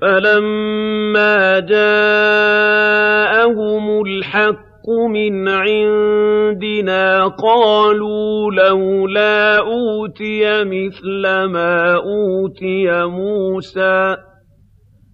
فَلَمَّا جَاءَهُمُ الْحَقُّ مِنْ عِندِنَا قَالُوا لَوْلَا أُوتِيَ مِثْلَ مَا أُوتِيَ مُوسَىٰ ۚ